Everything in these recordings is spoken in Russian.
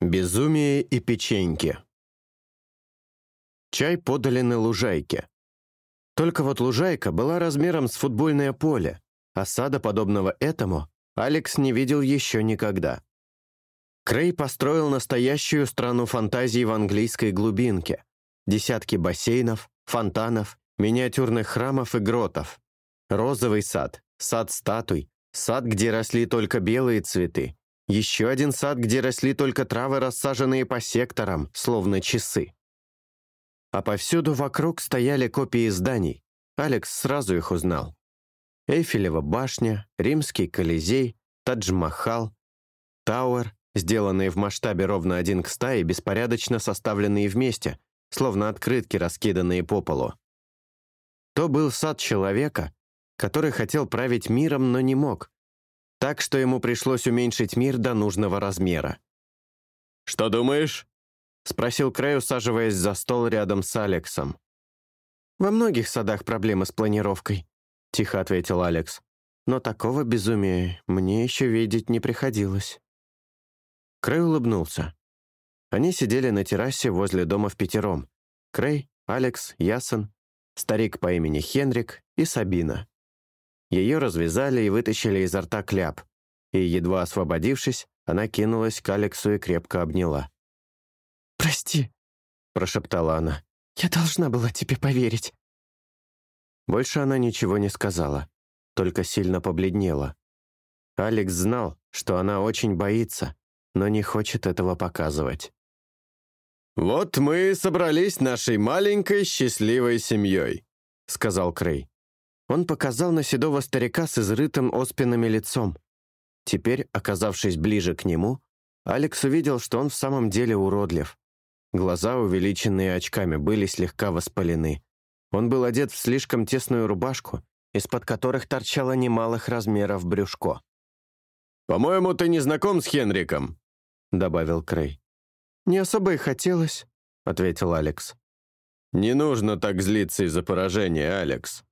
Безумие и печеньки. Чай подали на лужайке. Только вот лужайка была размером с футбольное поле, а сада, подобного этому, Алекс не видел еще никогда. Крей построил настоящую страну фантазий в английской глубинке. Десятки бассейнов, фонтанов, миниатюрных храмов и гротов. Розовый сад, сад статуй, сад, где росли только белые цветы, еще один сад, где росли только травы, рассаженные по секторам, словно часы. А повсюду вокруг стояли копии зданий. Алекс сразу их узнал. Эйфелева башня, Римский Колизей, Тадж-Махал, Тауэр, сделанные в масштабе ровно один к ста и беспорядочно составленные вместе, словно открытки, раскиданные по полу. То был сад человека, который хотел править миром, но не мог, так что ему пришлось уменьшить мир до нужного размера. «Что думаешь?» — спросил Крей, усаживаясь за стол рядом с Алексом. «Во многих садах проблемы с планировкой», — тихо ответил Алекс. «Но такого безумия мне еще видеть не приходилось». Крей улыбнулся. Они сидели на террасе возле дома в пятером. Крей, Алекс, Ясен, старик по имени Хенрик и Сабина. Ее развязали и вытащили изо рта кляп, и, едва освободившись, она кинулась к Алексу и крепко обняла. «Прости», — прошептала она. «Я должна была тебе поверить». Больше она ничего не сказала, только сильно побледнела. Алекс знал, что она очень боится, но не хочет этого показывать. «Вот мы и собрались нашей маленькой счастливой семьей», — сказал Крей. Он показал на седого старика с изрытым оспинами лицом. Теперь, оказавшись ближе к нему, Алекс увидел, что он в самом деле уродлив. Глаза, увеличенные очками, были слегка воспалены. Он был одет в слишком тесную рубашку, из-под которых торчало немалых размеров брюшко. «По-моему, ты не знаком с Хенриком», — добавил Крей. «Не особо и хотелось», — ответил Алекс. «Не нужно так злиться из-за поражения, Алекс.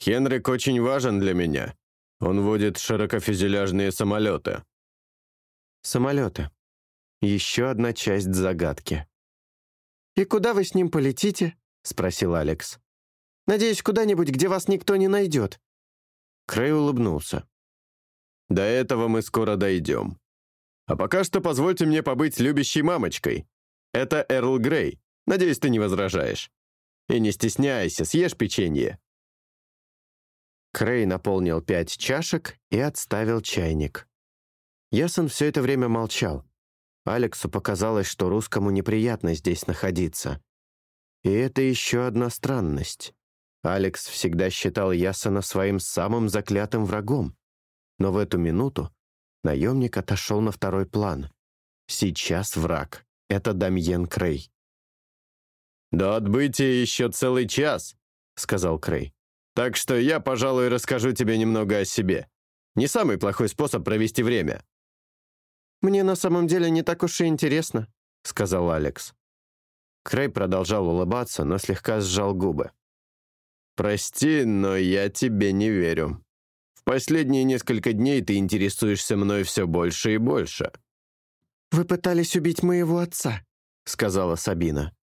Хенрик очень важен для меня. Он водит широкофюзеляжные самолеты». «Самолеты. Еще одна часть загадки». «И куда вы с ним полетите?» — спросил Алекс. «Надеюсь, куда-нибудь, где вас никто не найдет». Крей улыбнулся. «До этого мы скоро дойдем. А пока что позвольте мне побыть любящей мамочкой. Это Эрл Грей. Надеюсь, ты не возражаешь. И не стесняйся, съешь печенье. Крей наполнил пять чашек и отставил чайник. Ясон все это время молчал. Алексу показалось, что русскому неприятно здесь находиться. И это еще одна странность. Алекс всегда считал Ясона своим самым заклятым врагом. Но в эту минуту наемник отошел на второй план. Сейчас враг — это Дамьен Крей. «До отбытия еще целый час», — сказал Крей. Так что я, пожалуй, расскажу тебе немного о себе. Не самый плохой способ провести время». «Мне на самом деле не так уж и интересно», — сказал Алекс. Крей продолжал улыбаться, но слегка сжал губы. «Прости, но я тебе не верю. В последние несколько дней ты интересуешься мной все больше и больше». «Вы пытались убить моего отца», — сказала Сабина.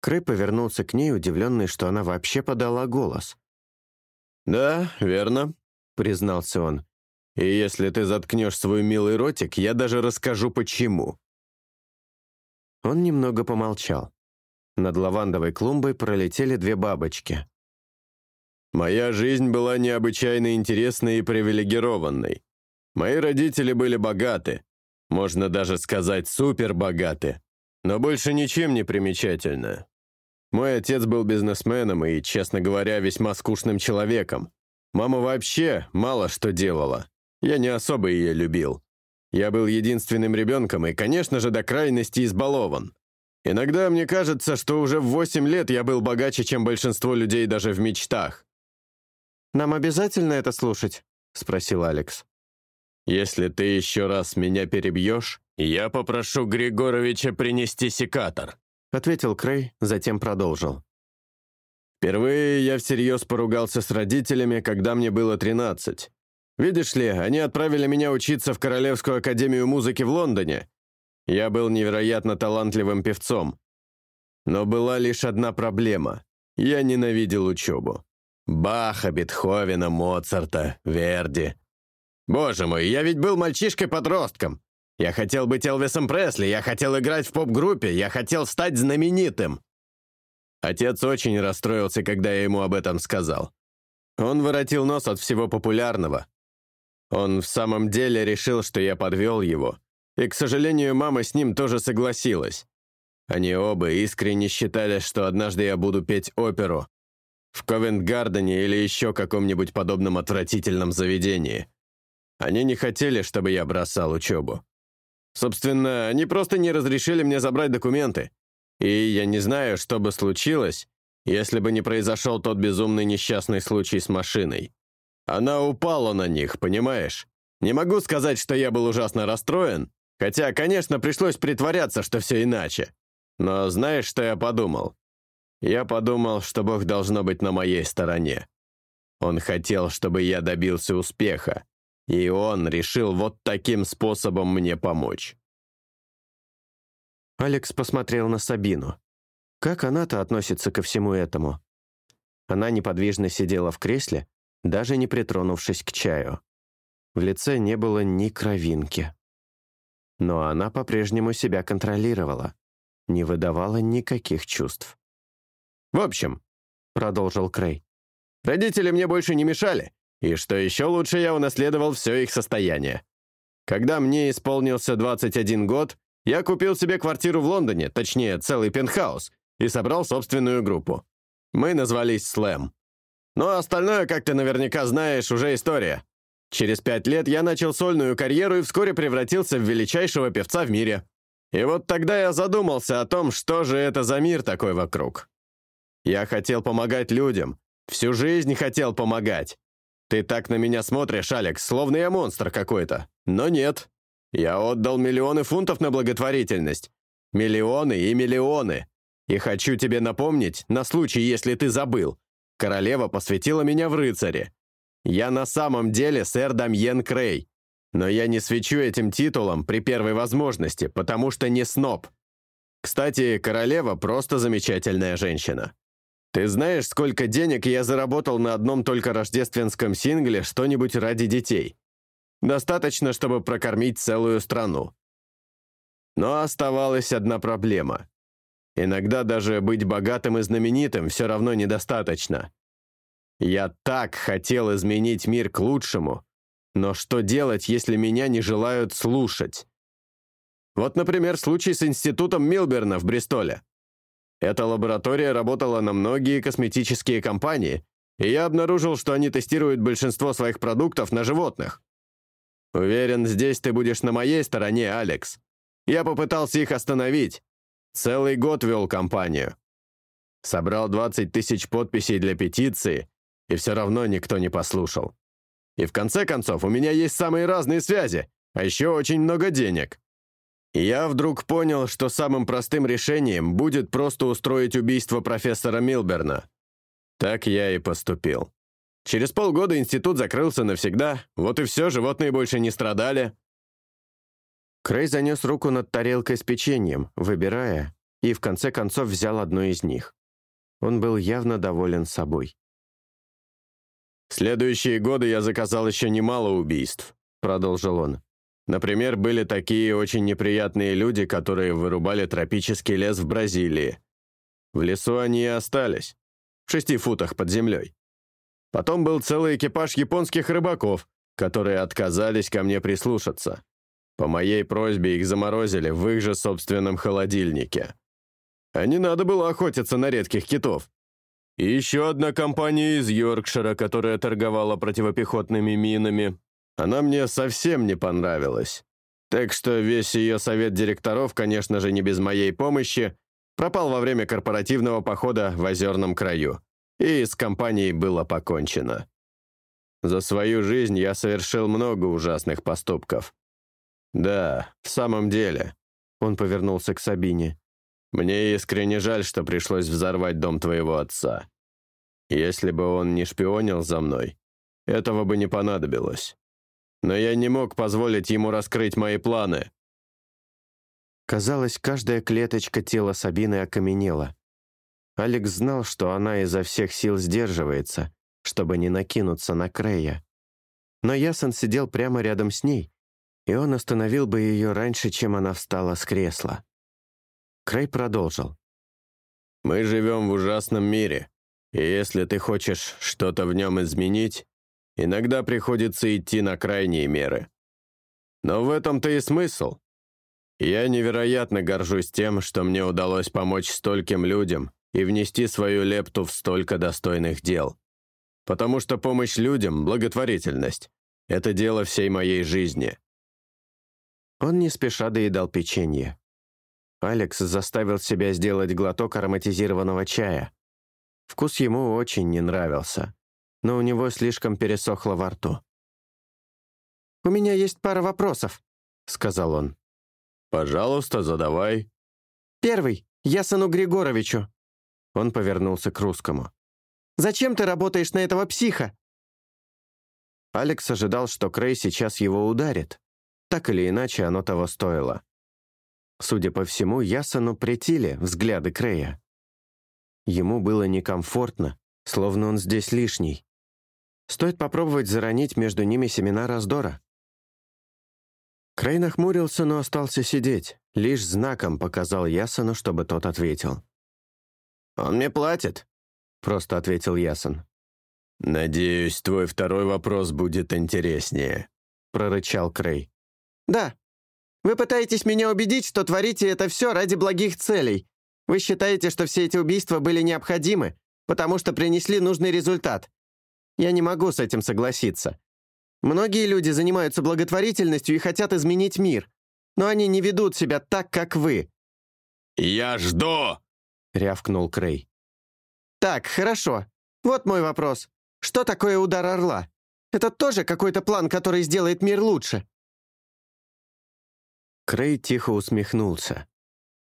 Крей повернулся к ней, удивленный, что она вообще подала голос. «Да, верно», — признался он. «И если ты заткнешь свой милый ротик, я даже расскажу, почему». Он немного помолчал. Над лавандовой клумбой пролетели две бабочки. «Моя жизнь была необычайно интересной и привилегированной. Мои родители были богаты, можно даже сказать супербогаты, но больше ничем не примечательно. Мой отец был бизнесменом и, честно говоря, весьма скучным человеком. Мама вообще мало что делала. Я не особо ее любил. Я был единственным ребенком и, конечно же, до крайности избалован. Иногда мне кажется, что уже в 8 лет я был богаче, чем большинство людей даже в мечтах. «Нам обязательно это слушать?» — спросил Алекс. «Если ты еще раз меня перебьешь, я попрошу Григоровича принести секатор», ответил Крей, затем продолжил. «Впервые я всерьез поругался с родителями, когда мне было 13. Видишь ли, они отправили меня учиться в Королевскую академию музыки в Лондоне, Я был невероятно талантливым певцом. Но была лишь одна проблема. Я ненавидел учебу. Баха, Бетховена, Моцарта, Верди. Боже мой, я ведь был мальчишкой-подростком. Я хотел быть Элвисом Пресли, я хотел играть в поп-группе, я хотел стать знаменитым. Отец очень расстроился, когда я ему об этом сказал. Он воротил нос от всего популярного. Он в самом деле решил, что я подвел его. И, к сожалению, мама с ним тоже согласилась. Они оба искренне считали, что однажды я буду петь оперу в Ковент-Гардене или еще каком-нибудь подобном отвратительном заведении. Они не хотели, чтобы я бросал учебу. Собственно, они просто не разрешили мне забрать документы. И я не знаю, что бы случилось, если бы не произошел тот безумный несчастный случай с машиной. Она упала на них, понимаешь? Не могу сказать, что я был ужасно расстроен, хотя, конечно, пришлось притворяться, что все иначе. Но знаешь, что я подумал? Я подумал, что Бог должно быть на моей стороне. Он хотел, чтобы я добился успеха, и он решил вот таким способом мне помочь. Алекс посмотрел на Сабину. Как она-то относится ко всему этому? Она неподвижно сидела в кресле, даже не притронувшись к чаю. В лице не было ни кровинки. Но она по-прежнему себя контролировала, не выдавала никаких чувств. «В общем», — продолжил Крей, «родители мне больше не мешали, и что еще лучше, я унаследовал все их состояние. Когда мне исполнился 21 год, я купил себе квартиру в Лондоне, точнее, целый пентхаус, и собрал собственную группу. Мы назвались «Слэм». Но остальное, как ты наверняка знаешь, уже история. Через пять лет я начал сольную карьеру и вскоре превратился в величайшего певца в мире. И вот тогда я задумался о том, что же это за мир такой вокруг. Я хотел помогать людям, всю жизнь хотел помогать. Ты так на меня смотришь, Алекс, словно я монстр какой-то. Но нет. Я отдал миллионы фунтов на благотворительность. Миллионы и миллионы. И хочу тебе напомнить, на случай, если ты забыл, королева посвятила меня в рыцаре. Я на самом деле сэр Дамьен Крей. Но я не свечу этим титулом при первой возможности, потому что не сноб. Кстати, королева просто замечательная женщина. Ты знаешь, сколько денег я заработал на одном только рождественском сингле «Что-нибудь ради детей»? Достаточно, чтобы прокормить целую страну. Но оставалась одна проблема. Иногда даже быть богатым и знаменитым все равно недостаточно. Я так хотел изменить мир к лучшему, но что делать, если меня не желают слушать? Вот, например, случай с институтом Милберна в Бристоле. Эта лаборатория работала на многие косметические компании, и я обнаружил, что они тестируют большинство своих продуктов на животных. Уверен, здесь ты будешь на моей стороне, Алекс. Я попытался их остановить. Целый год вел компанию. Собрал 20 тысяч подписей для петиции, и все равно никто не послушал. И в конце концов, у меня есть самые разные связи, а еще очень много денег. Я вдруг понял, что самым простым решением будет просто устроить убийство профессора Милберна. Так я и поступил. Через полгода институт закрылся навсегда, вот и все, животные больше не страдали. Крей занес руку над тарелкой с печеньем, выбирая, и в конце концов взял одну из них. Он был явно доволен собой. «Следующие годы я заказал еще немало убийств», — продолжил он. Например, были такие очень неприятные люди, которые вырубали тропический лес в Бразилии. В лесу они и остались, в шести футах под землей. Потом был целый экипаж японских рыбаков, которые отказались ко мне прислушаться. По моей просьбе их заморозили в их же собственном холодильнике. А не надо было охотиться на редких китов. И еще одна компания из Йоркшира, которая торговала противопехотными минами, она мне совсем не понравилась. Так что весь ее совет директоров, конечно же, не без моей помощи, пропал во время корпоративного похода в озерном краю. И с компанией было покончено. За свою жизнь я совершил много ужасных поступков. Да, в самом деле. Он повернулся к Сабине. Мне искренне жаль, что пришлось взорвать дом твоего отца. Если бы он не шпионил за мной, этого бы не понадобилось но я не мог позволить ему раскрыть мои планы. Казалось, каждая клеточка тела Сабины окаменела. Алекс знал, что она изо всех сил сдерживается, чтобы не накинуться на Крея. Но Ясон сидел прямо рядом с ней, и он остановил бы ее раньше, чем она встала с кресла. Крей продолжил. «Мы живем в ужасном мире, и если ты хочешь что-то в нем изменить, иногда приходится идти на крайние меры. Но в этом-то и смысл. Я невероятно горжусь тем, что мне удалось помочь стольким людям и внести свою лепту в столько достойных дел. Потому что помощь людям, благотворительность — это дело всей моей жизни». Он не спеша доедал печенье. Алекс заставил себя сделать глоток ароматизированного чая. Вкус ему очень не нравился, но у него слишком пересохло во рту. «У меня есть пара вопросов», — сказал он. «Пожалуйста, задавай». «Первый. Ясану Григоровичу». Он повернулся к русскому. «Зачем ты работаешь на этого психа?» Алекс ожидал, что Крей сейчас его ударит. Так или иначе, оно того стоило. Судя по всему, Ясану претили взгляды Крея. Ему было некомфортно, словно он здесь лишний. Стоит попробовать заронить между ними семена раздора. Крей нахмурился, но остался сидеть. Лишь знаком показал Ясану, чтобы тот ответил. «Он мне платит», — просто ответил Ясон. «Надеюсь, твой второй вопрос будет интереснее», — прорычал Крей. «Да. Вы пытаетесь меня убедить, что творите это все ради благих целей. Вы считаете, что все эти убийства были необходимы, потому что принесли нужный результат. Я не могу с этим согласиться. Многие люди занимаются благотворительностью и хотят изменить мир, но они не ведут себя так, как вы». «Я жду!» — рявкнул Крей. «Так, хорошо. Вот мой вопрос. Что такое удар орла? Это тоже какой-то план, который сделает мир лучше?» Крей тихо усмехнулся.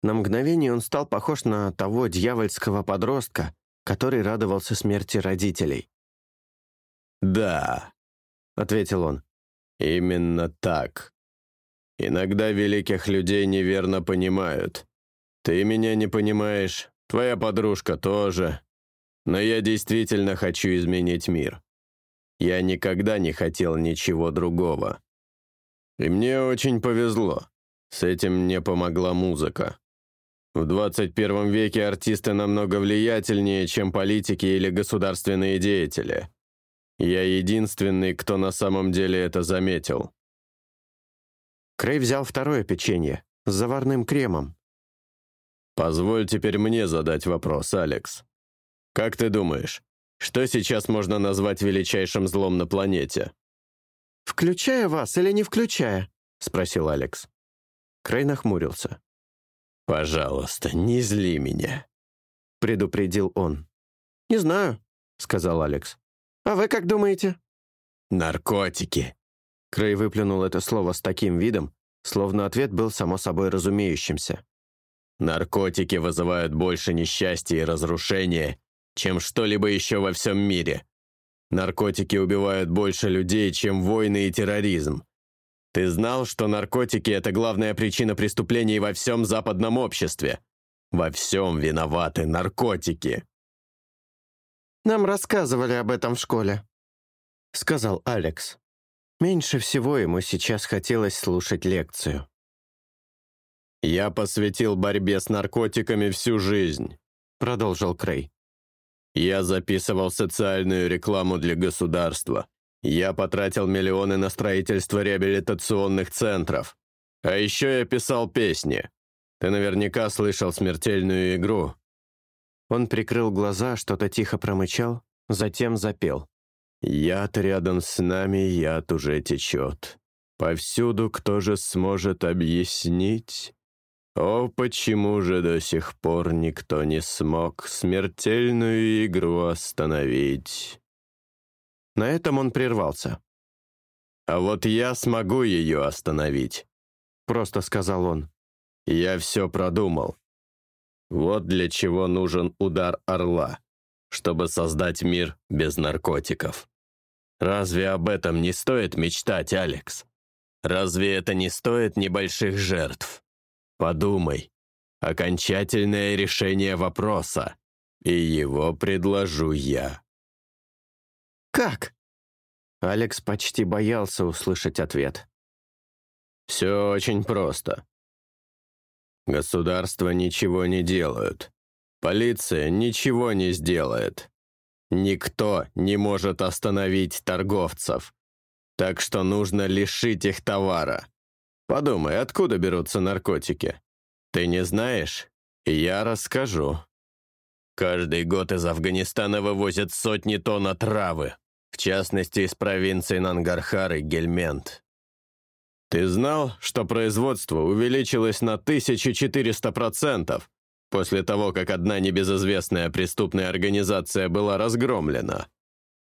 На мгновение он стал похож на того дьявольского подростка, который радовался смерти родителей. «Да», — ответил он, — «именно так. Иногда великих людей неверно понимают. Ты меня не понимаешь, твоя подружка тоже. Но я действительно хочу изменить мир. Я никогда не хотел ничего другого. И мне очень повезло. С этим мне помогла музыка. В 21 веке артисты намного влиятельнее, чем политики или государственные деятели. Я единственный, кто на самом деле это заметил. Крей взял второе печенье с заварным кремом. «Позволь теперь мне задать вопрос, Алекс. Как ты думаешь, что сейчас можно назвать величайшим злом на планете?» «Включая вас или не включая?» — спросил Алекс. Крей нахмурился. «Пожалуйста, не зли меня», — предупредил он. «Не знаю», — сказал Алекс. «А вы как думаете?» «Наркотики». Крей выплюнул это слово с таким видом, словно ответ был само собой разумеющимся. «Наркотики вызывают больше несчастья и разрушения, чем что-либо еще во всем мире. Наркотики убивают больше людей, чем войны и терроризм. Ты знал, что наркотики — это главная причина преступлений во всем западном обществе? Во всем виноваты наркотики. «Нам рассказывали об этом в школе», — сказал Алекс. Меньше всего ему сейчас хотелось слушать лекцию. «Я посвятил борьбе с наркотиками всю жизнь», — продолжил Крей. «Я записывал социальную рекламу для государства, я потратил миллионы на строительство реабилитационных центров. А еще я писал песни. Ты наверняка слышал смертельную игру». Он прикрыл глаза, что-то тихо промычал, затем запел. «Яд рядом с нами, яд уже течет. Повсюду кто же сможет объяснить? О, почему же до сих пор никто не смог смертельную игру остановить?» На этом он прервался. «А вот я смогу ее остановить», — просто сказал он. «Я все продумал. Вот для чего нужен удар орла, чтобы создать мир без наркотиков. Разве об этом не стоит мечтать, Алекс? Разве это не стоит небольших жертв? Подумай. Окончательное решение вопроса. И его предложу я. «Как?» Алекс почти боялся услышать ответ. «Все очень просто. Государства ничего не делают. Полиция ничего не сделает. Никто не может остановить торговцев. Так что нужно лишить их товара. Подумай, откуда берутся наркотики? Ты не знаешь? Я расскажу. Каждый год из Афганистана вывозят сотни тонн отравы, в частности, из провинций Нангархар и Гельмент. Ты знал, что производство увеличилось на 1400% после того, как одна небезызвестная преступная организация была разгромлена?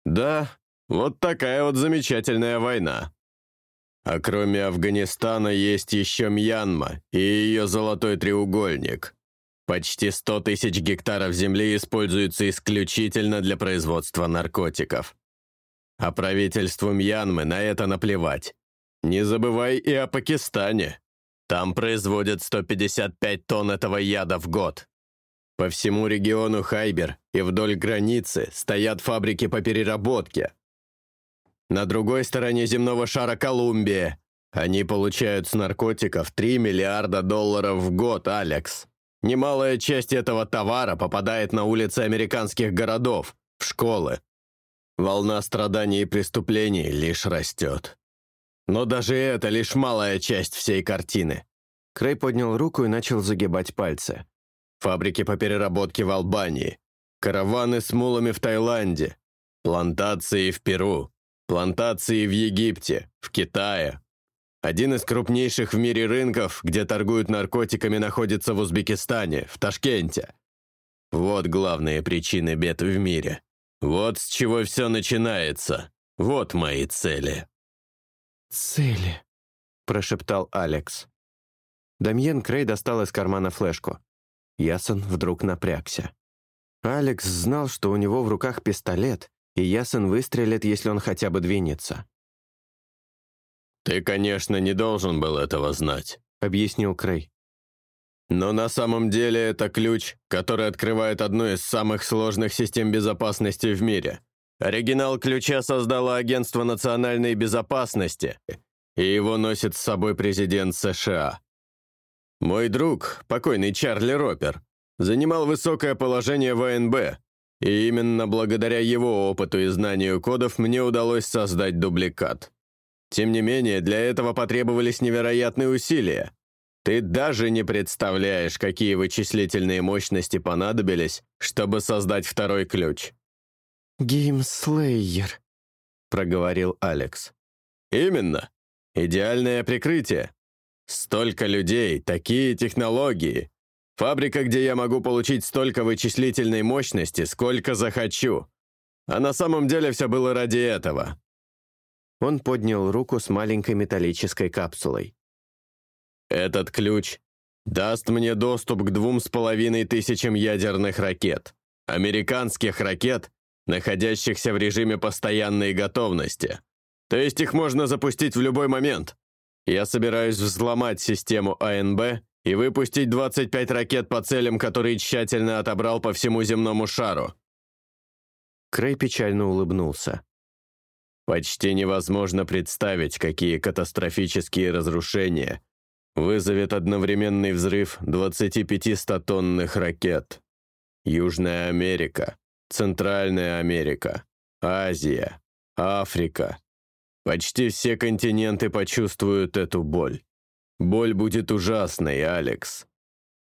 Да, вот такая вот замечательная война. А кроме Афганистана есть еще Мьянма и ее золотой треугольник. Почти 100 тысяч гектаров земли используются исключительно для производства наркотиков. А правительству Мьянмы на это наплевать. Не забывай и о Пакистане. Там производят 155 тонн этого яда в год. По всему региону Хайбер и вдоль границы стоят фабрики по переработке. На другой стороне земного шара Колумбия. Они получают с наркотиков 3 миллиарда долларов в год, Алекс. Немалая часть этого товара попадает на улицы американских городов, в школы. Волна страданий и преступлений лишь растет. Но даже это лишь малая часть всей картины. Крей поднял руку и начал загибать пальцы. Фабрики по переработке в Албании, караваны с мулами в Таиланде, плантации в Перу, плантации в Египте, в Китае. Один из крупнейших в мире рынков, где торгуют наркотиками, находится в Узбекистане, в Ташкенте. Вот главные причины бед в мире. Вот с чего все начинается. Вот мои цели. «Цели», — прошептал Алекс. Дамьен Крей достал из кармана флешку. Ясон вдруг напрягся. Алекс знал, что у него в руках пистолет, и Ясон выстрелит, если он хотя бы двинется. «Ты, конечно, не должен был этого знать», — объяснил Крей. «Но на самом деле это ключ, который открывает одну из самых сложных систем безопасности в мире. Оригинал ключа создало Агентство национальной безопасности, и его носит с собой президент США. Мой друг, покойный Чарли Ропер, занимал высокое положение в АНБ, и именно благодаря его опыту и знанию кодов мне удалось создать дубликат. Тем не менее, для этого потребовались невероятные усилия. Ты даже не представляешь, какие вычислительные мощности понадобились, чтобы создать второй ключ. «Геймслейер», — проговорил Алекс. «Именно. Идеальное прикрытие. Столько людей, такие технологии. Фабрика, где я могу получить столько вычислительной мощности, сколько захочу. А на самом деле все было ради этого». Он поднял руку с маленькой металлической капсулой. «Этот ключ даст мне доступ к двум с половиной тысячам ядерных ракет. Американских ракет, находящихся в режиме постоянной готовности. То есть их можно запустить в любой момент. Я собираюсь взломать систему АНБ и выпустить 25 ракет по целям, которые тщательно отобрал по всему земному шару. Крей печально улыбнулся. Почти невозможно представить, какие катастрофические разрушения вызовет одновременный взрыв 25 100-тонных ракет. Южная Америка, Центральная Америка, Азия, Африка. Почти все континенты почувствуют эту боль. Боль будет ужасной, Алекс.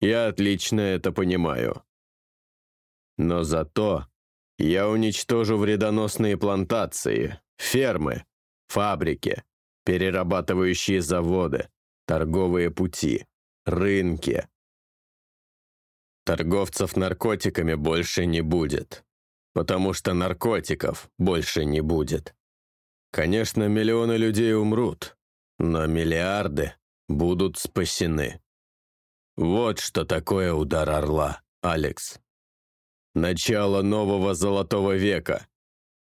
Я отлично это понимаю. Но зато я уничтожу вредоносные плантации, фермы, фабрики, перерабатывающие заводы, торговые пути, рынки. Торговцев наркотиками больше не будет потому что наркотиков больше не будет. Конечно, миллионы людей умрут, но миллиарды будут спасены. Вот что такое удар орла, Алекс. Начало нового золотого века.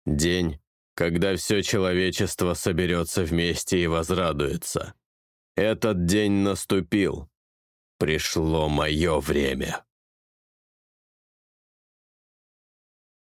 День, когда все человечество соберется вместе и возрадуется. Этот день наступил. Пришло мое время.